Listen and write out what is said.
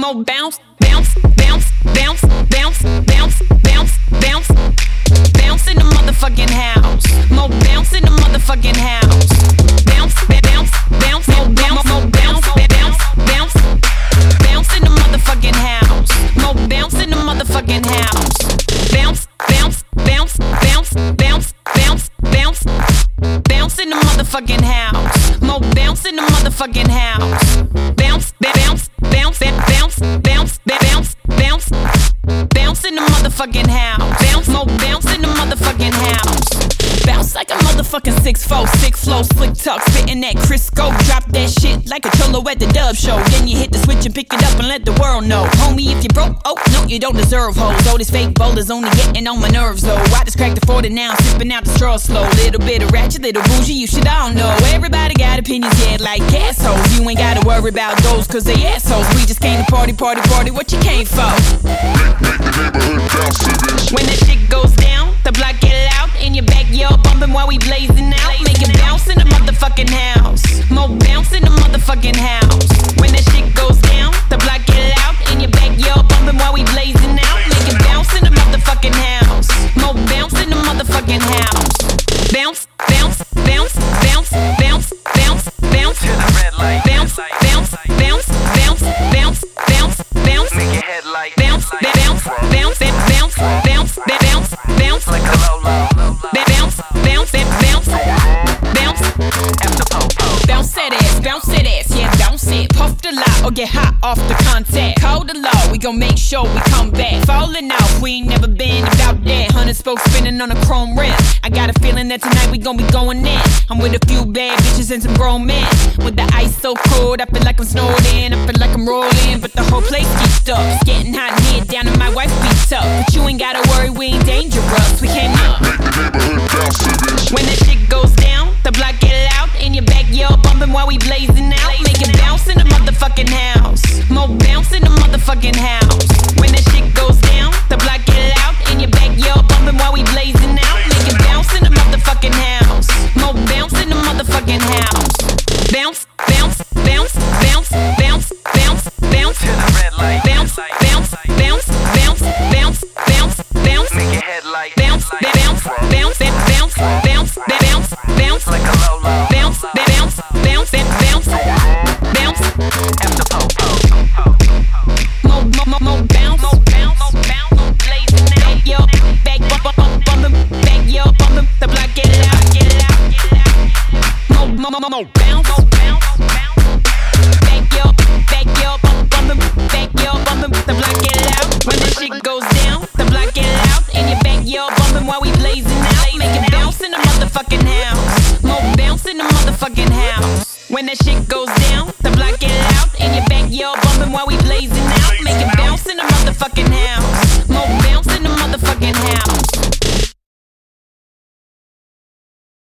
More bounce, bounce, bounce, bounce, bounce, bounce, bounce, bounce. Bounce in the motherfucking house. More bounce in the motherfucking house. Bounce, bounce, bounce, more bounce, more bounce, bounce, bounce. Bounce in the motherfucking house. More bounce in the motherfucking house. Bounce, bounce, bounce, bounce, bounce, bounce, bounce. Bounce in the motherfucking house. More bounce in the motherfucking house. Bounce, bounce, bounce, bounce, in the motherfucking house. Bounce, more bounce in the motherfucking house. Bounce like a motherfucking six four, six flow, slick talk, spitting that Crisco. Drop that shit like a cholo at the dub show. Then you hit the switch and pick it and let the world know. Homie, if you broke, oh no, you don't deserve hoes. Oh, this fake bowler's only getting on my nerves though. I just cracked the 40 now, sipping out the straw slow. Little bit of ratchet, little bougie, you should all know. Everybody got opinions, yeah, like assholes. You ain't gotta worry about those, cause they assholes. We just came to party, party, party, what you came for? Make, make the neighborhood When the shit goes down, the block get loud in your backyard, bumping while we blazing out. Make it bounce in the motherfucking house. More bounce in the motherfucking house. Get hot off the contact. Call the law, we gon' make sure we come back. Falling out, we ain't never been about that. Hundred spokes spinning on a chrome rim. I got a feeling that tonight we gon' be going in. I'm with a few bad bitches and some grown men. With the ice so cold, I feel like I'm snowed in. I feel like I'm rolling, but the whole place geeked up. In the When that shit goes down,